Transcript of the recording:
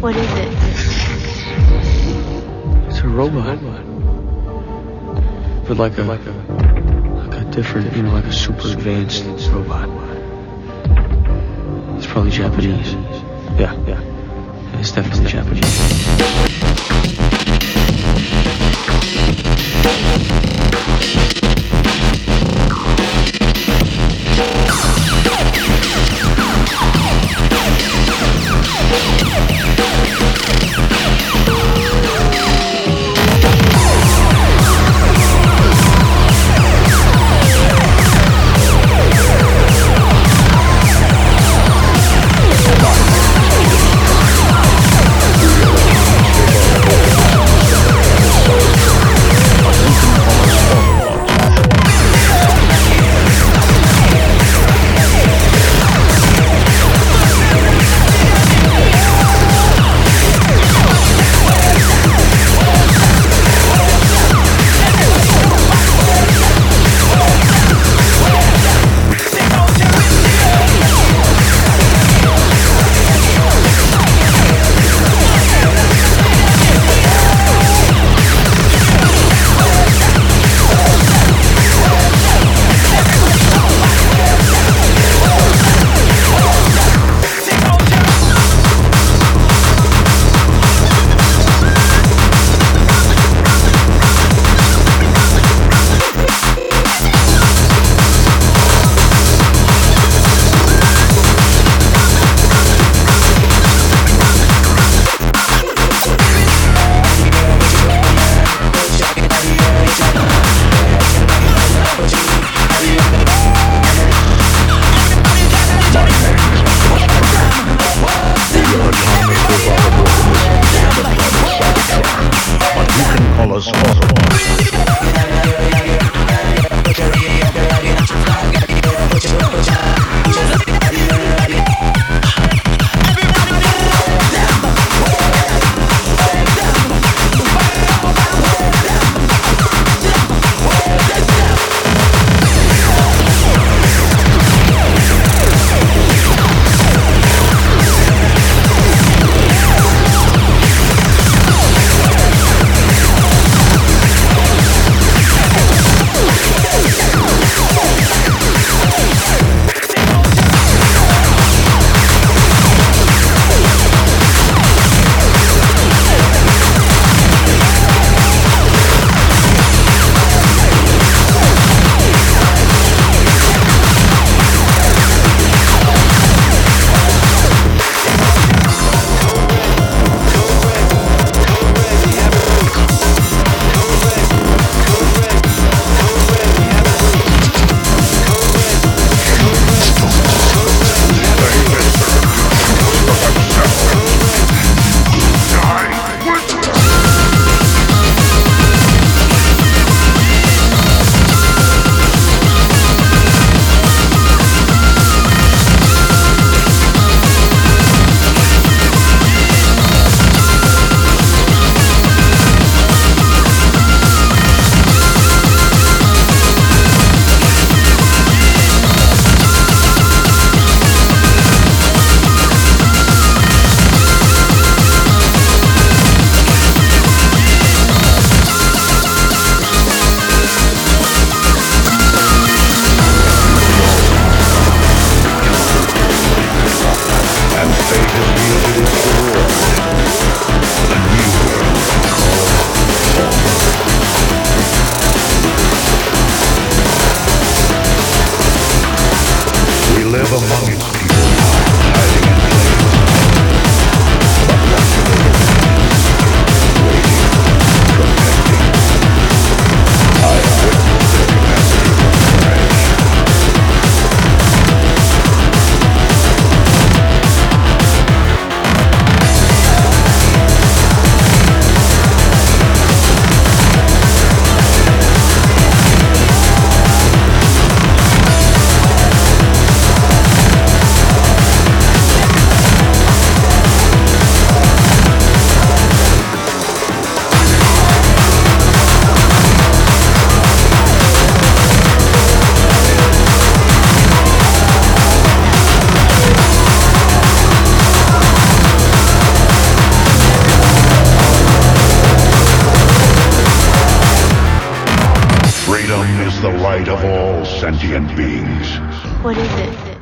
What is it? It's a robot. But like a like a like a different, you know, like a super advanced robot. It's probably Japanese. Yeah, yeah. It's definitely Japanese. The right of all sentient beings. What is it?